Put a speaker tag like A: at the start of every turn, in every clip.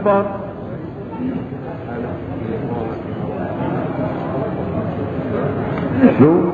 A: اکبر کیوں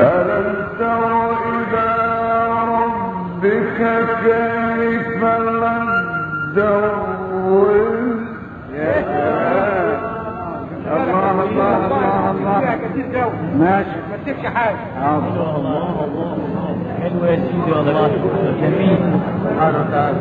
B: ألم تر إذا ربك كيف
A: لد ماشي ما تمشي حاجه
C: الله الله الله حلو يا سيدي والله جميل
D: حركات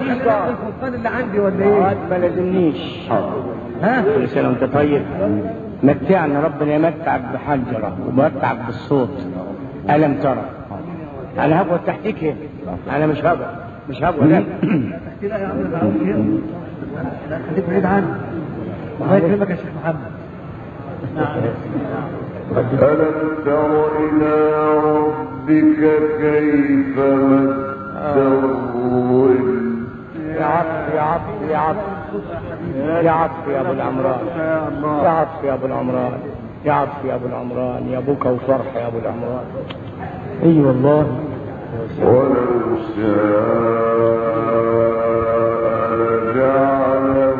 C: الفرقان اللي عندي ولا ايه؟
D: ما لازمنيش.
C: ها؟
D: كل سنه وانت طيب متعنا ربنا يمتعك بحنجره ومتعك بالصوت. الم ترى؟ انا هقعد تحتك هنا. انا مش هقعد مش هقعد لا.
C: كده يا عم انا خليك بعيد عني. الله يكرمك يا شيخ محمد.
A: ألم تر إلى ربك كيف مده
D: يا عطف يا عطف يا عطف يا عطف يا ابو العمران يا عطف يا ابو العمران يا عطف يا ابو العمران يا ابوك ابو العمران اي والله
A: ولو شاء لجعله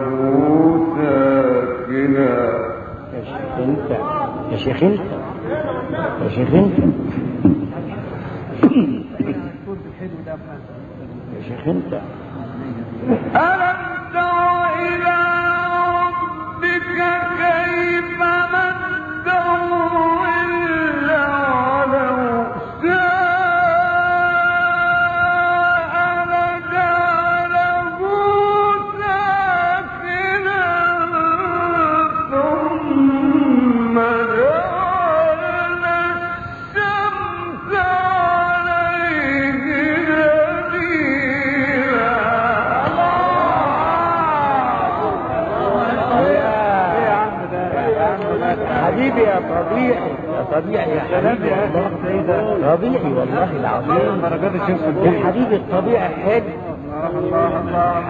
A: ساكنا
D: يا شيخ انت يا شيخ انت يا شيخ انت۔ يا شيخ انت۔
A: ألم تر إلى
D: العظيم يا حبيبي الطبيعي حلو.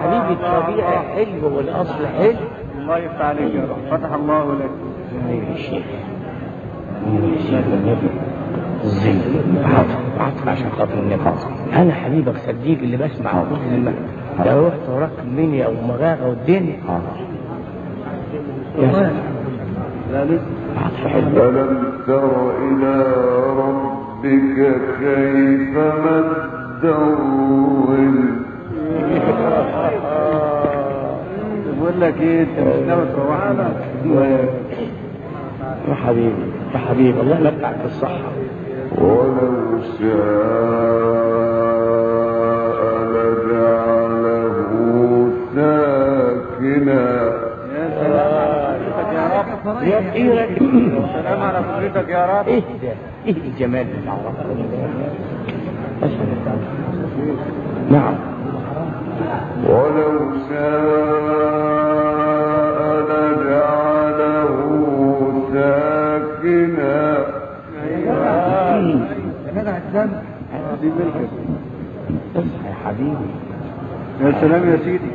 D: حبيبي الطبيعي حلو والاصل حلو.
C: الله يفتح عليك يا رب. فتح الله لك.
D: ايوه يا شيخ ايوه يا شيخ النبي زي عطف عطف عشان خاطر النبي انا حبيبك صديق اللي بسمع كل. لو رحت وراك المنيا ومغاغه والدنيا يا سلام
A: ألم تر إلى ربك
C: لك ايه انت مش ناوي تروحنا
D: يا حبيبي يا حبيبي الله يمتعك بالصحة
A: ولو شاء لجعله ساكنا
C: يا سلام على فكرتك يا رب
D: يا
C: سلام على فكرتك يا رب
D: ايه ده ايه الجمال بتاع ربنا ده؟ أسأل. نعم
A: ولو شاء لجعله ساكنا
D: دي ملكك اصحى يا حبيبي
C: يا سلام يا سيدي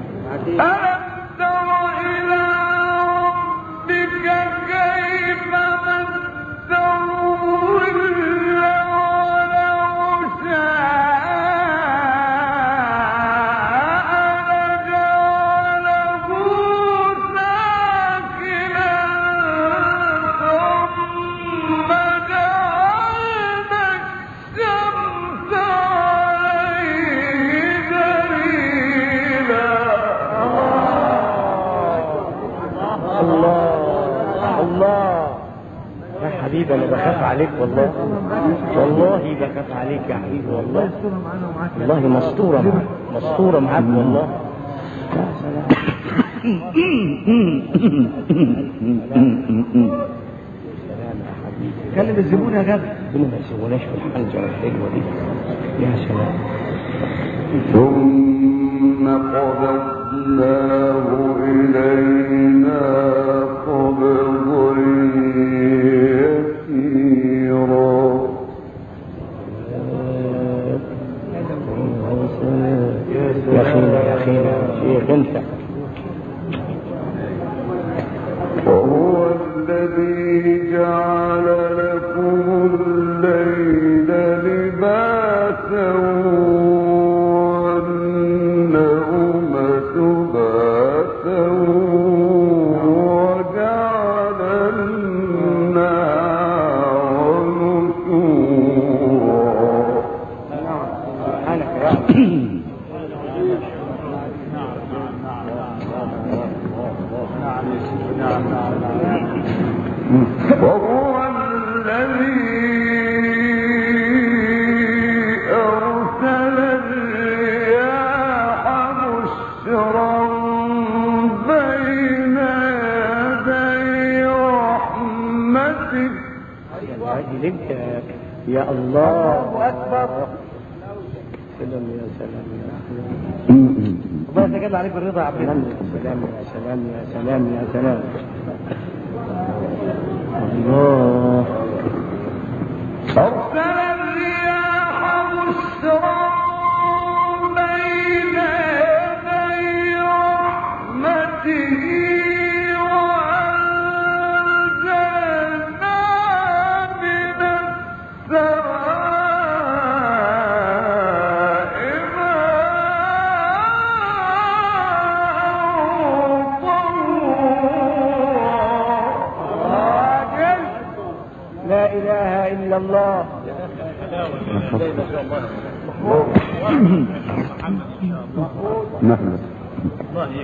D: والله مسطورة معك. مسطورة معك والله. يا سلام سلام يا حبيبي
C: كلم الزبون يا جدع
D: ما يسيبوناش في الحنجرة الحلوة دي؟ يا سلام. يخينا يخينا شيخ انت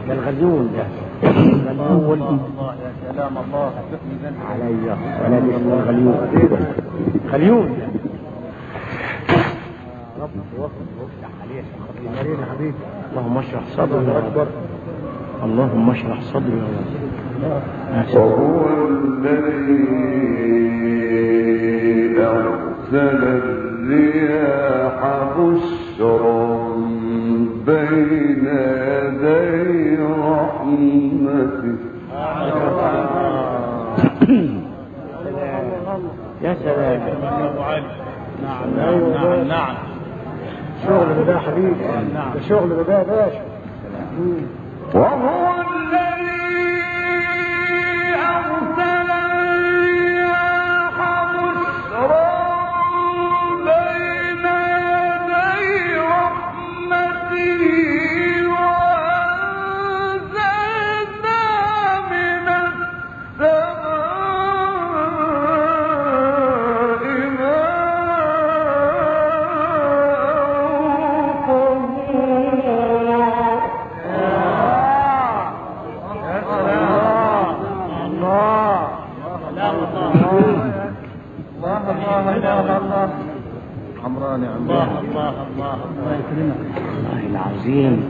D: ده الغزول ده
C: الله يا سلام الله
D: علي ولا اسمه غليون. رب وفق وافتح عليه يا حبيبي اللهم اشرح صدري. يا رب اللهم اشرح صدري. يا رب يا سلام.
A: وهو الذي أرسل الرياح بشرا.
D: يا سلام.
C: ابو علي نعم نعم نعم نعم.
D: شغل ده حبيبي.
C: نعم.
D: شغل يا باشا.
A: وهو الذي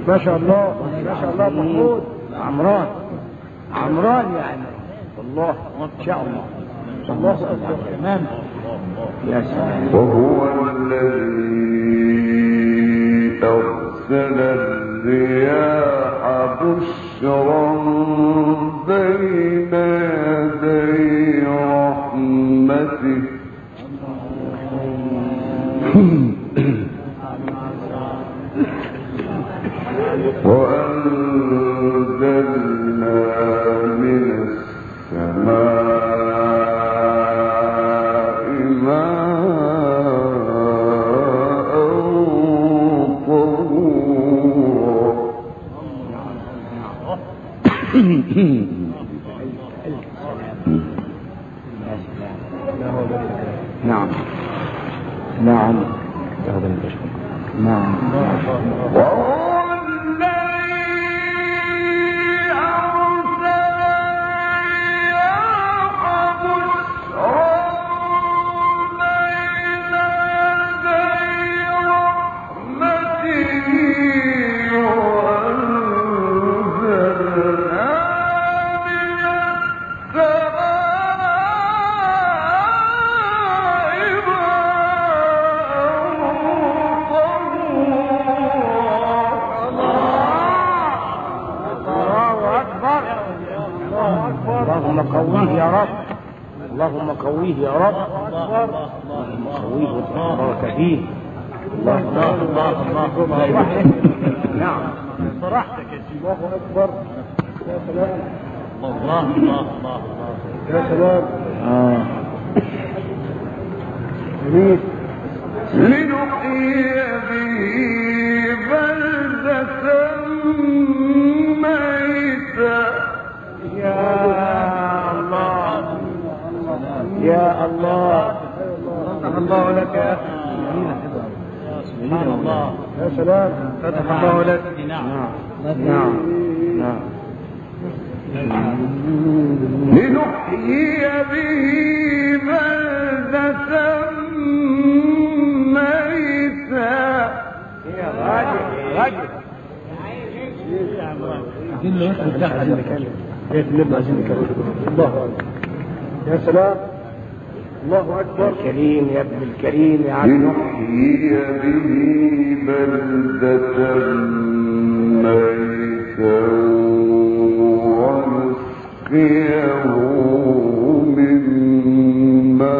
D: ما شاء الله ما شاء الله محمود، عمران. عمران يعني والله ان شاء الله الله اكبر تمام يا سلام.
A: وهو الذي أرسل الرياح بشرا بين يدي رحمته. وهو
D: نعم.
C: صراحتك يا سيدي.
D: الله اكبر يا سلام.
C: الله الله الله. الله
D: يا سلام. اه جميل. فتح الله لك
C: نعم
D: نعم نعم
A: لنحيي به بلدة ميتا
D: يا راجل راجل. يا سلام. الله أكبر. الكريم يا ابن الكريم يا عبد
A: الله. به بلدة ميتا ونسقيه مما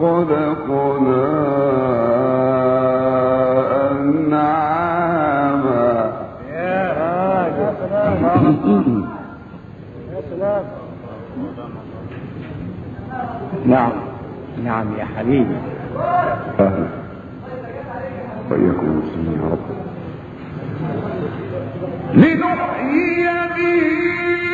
A: خلقنا أنعاما.
D: يا راجل نعم يا حبيبي.
A: أهلا. وإياكم المسلمين يا رب. لنحيي به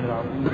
C: العظيم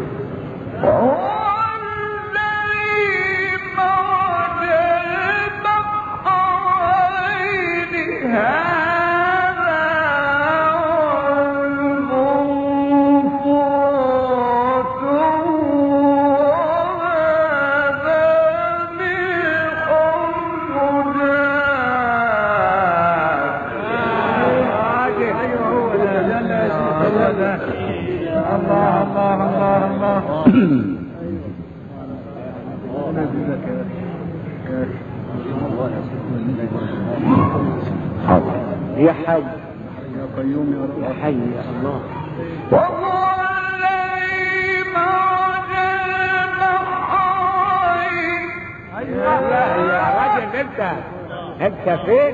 D: راجل انت انت فين؟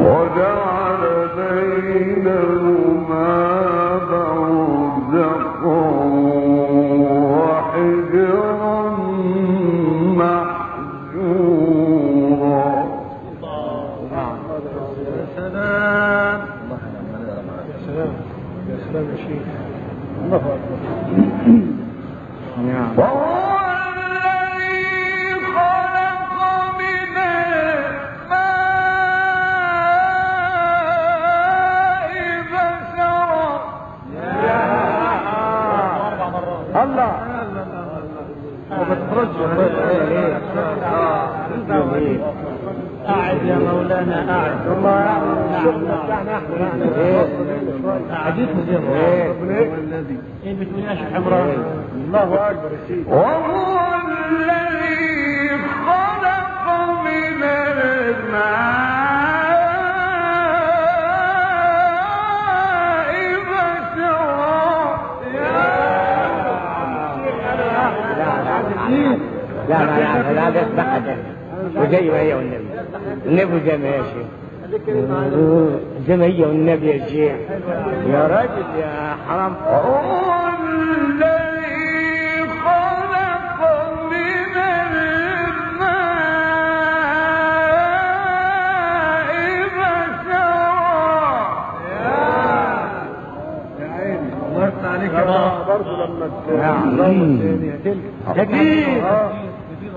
A: وجعل بينهما
D: الله اكبر
A: وهو الذي خلق من الماء
D: لا لا لا لا لا ده وزي ما هي والنبي النبي زي ما هي شيخ هي والنبي يا شيخ يا راجل يا حرام
A: هو الذي خلق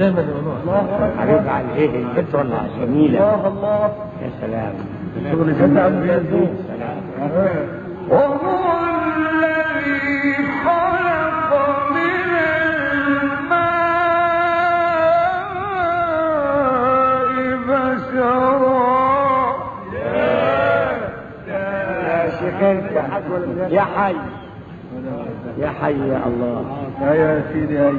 C: دايما
D: حبيب
C: الله
D: يا سلام
C: شغل جد عم بيدوه
D: سلام
A: وهو الذي خلق من الماء. بشرا
D: يا يا حي. يا حي يا الله.
C: يا يا سيدي هاي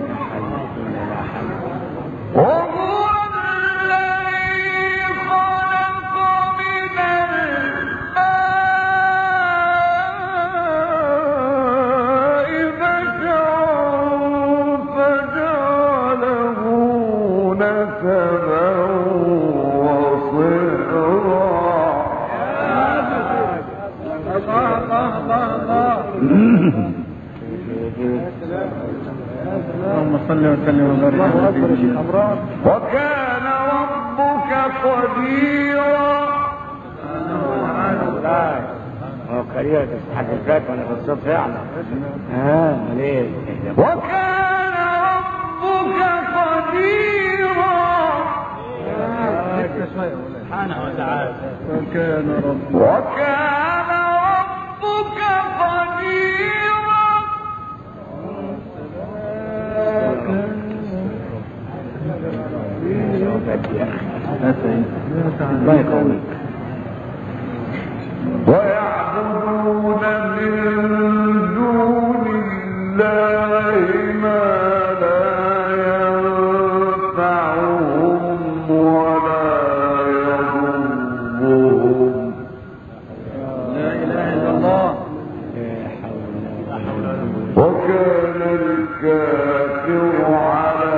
C: الكافر على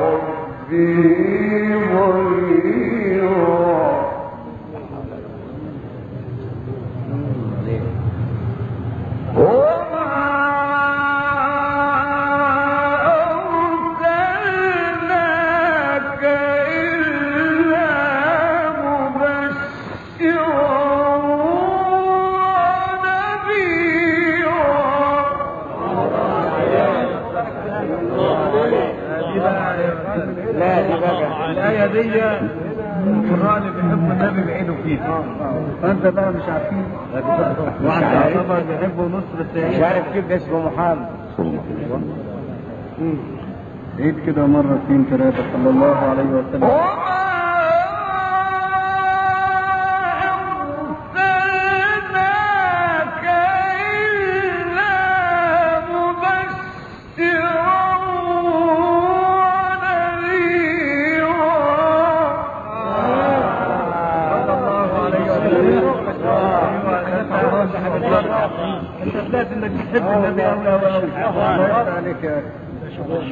C: ربه
A: الشافعي وعلى يحب نصر السعيد مش
D: عارف كيف اسمه محمد
A: عيد كده مرة اثنين ثلاثة صلى الله عليه وسلم۔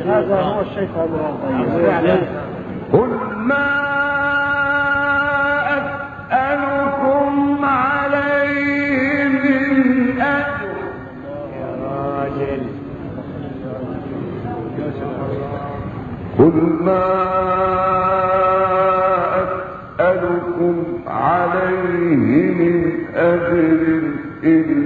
A: هذا هو الشيطان الرضي
C: قل ما أسألكم عليه من أجر.
D: يا راجل
C: قل ما أسألكم عليه من أجر
A: إن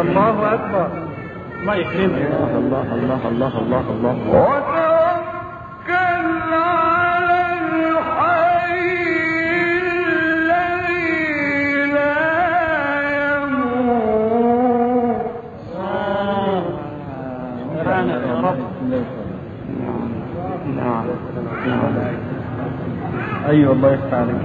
A: الله اكبر ما يكرمك
D: الله الله الله الله الله,
A: الله.
D: نعم نعم
A: اي والله يفتح عليك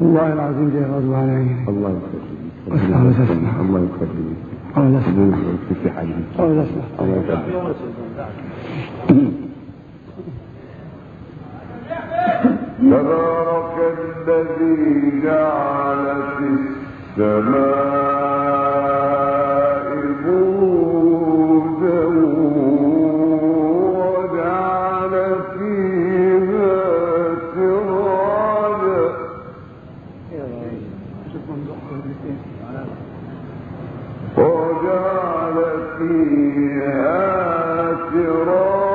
E: والله العظيم عن عيني
F: الله يخليك الله يخليك الله يخليك الله يخليك
A: تبارك الذي جعل في السماء وجعل فيها سراجا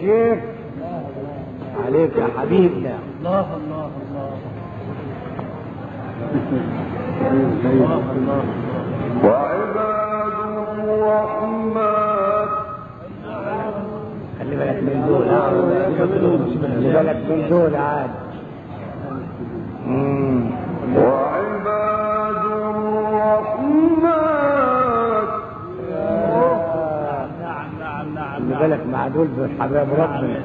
C: شيخ
D: عليك يا حبيبنا
C: الله الله الله
A: وعباد الرحمن
D: خلي بالك من دول ها خلي بالك من دول معدول بالك مع دول ربنا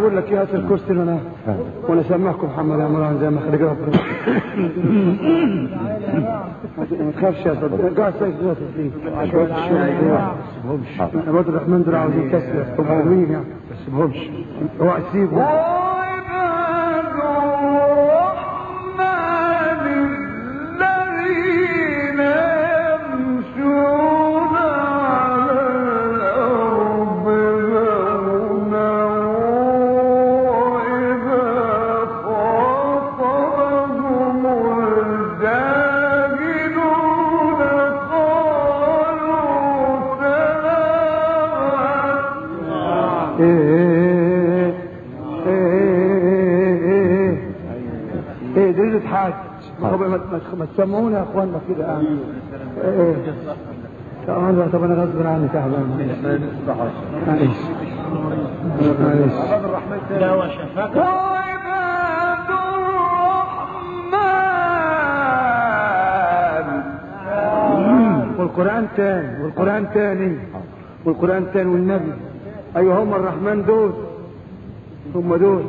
E: اقول لك يا هات الكرسي وانا وانا سامعكم محمد عمران زي ما خلق ربنا. ما تخافش يا صديقي قاعد ساكت جوه فيه عباد الرحمن دول عاوزين حلوين يعني. بس بهمش. اوعى تسيبهم اخواننا كده ايه تعالوا طب انا غصب عني تعبان معلش معلش
A: والقرآن تاني والقرآن تاني والقرآن تاني والنبي. أيوة هم الرحمن دول، هم دول.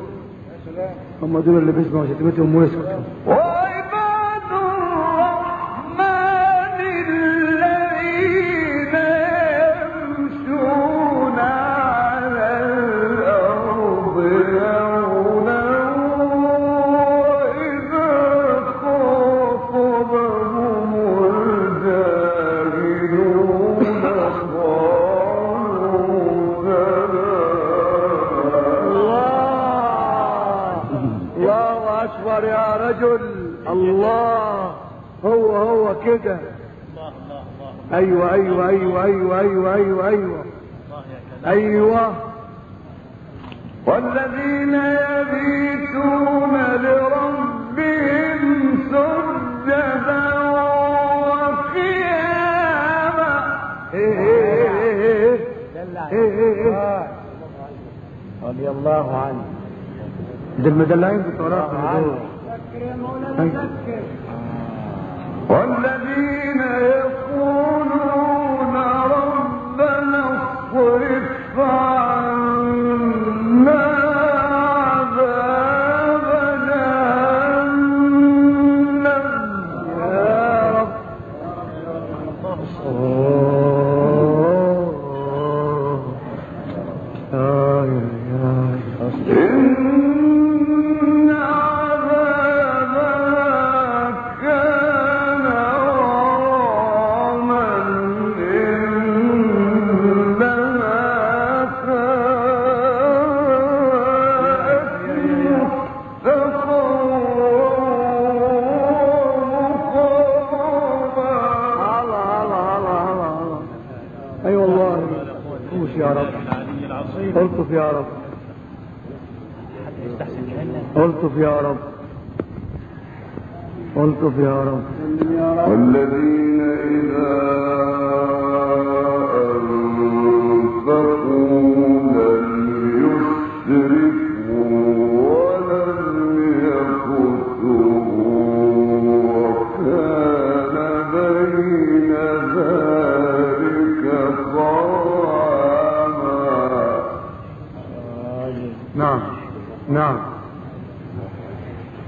A: هم دول اللي بيسمعوا شتمتهم ويسكتوا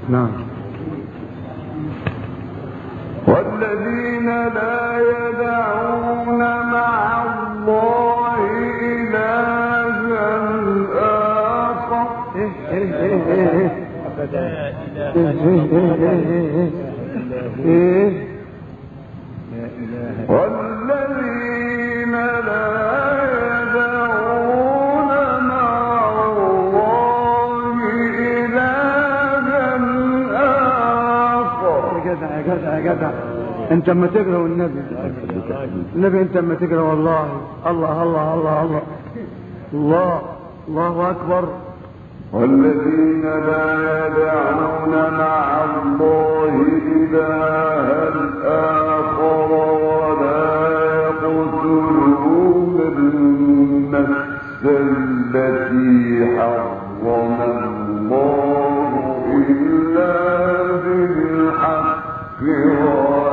A: نعم.
D: والذين لا يدعون مع الله إلها آخر
G: لا
A: إله إلا انت اما تقرا والنبي النبي انت اما تقرا والله. الله الله الله الله. الله الله اكبر
D: والذين لا يدعون مع الله إلها آخر ولا يقتلون النفس التي حرم الله إلا بالحق ولا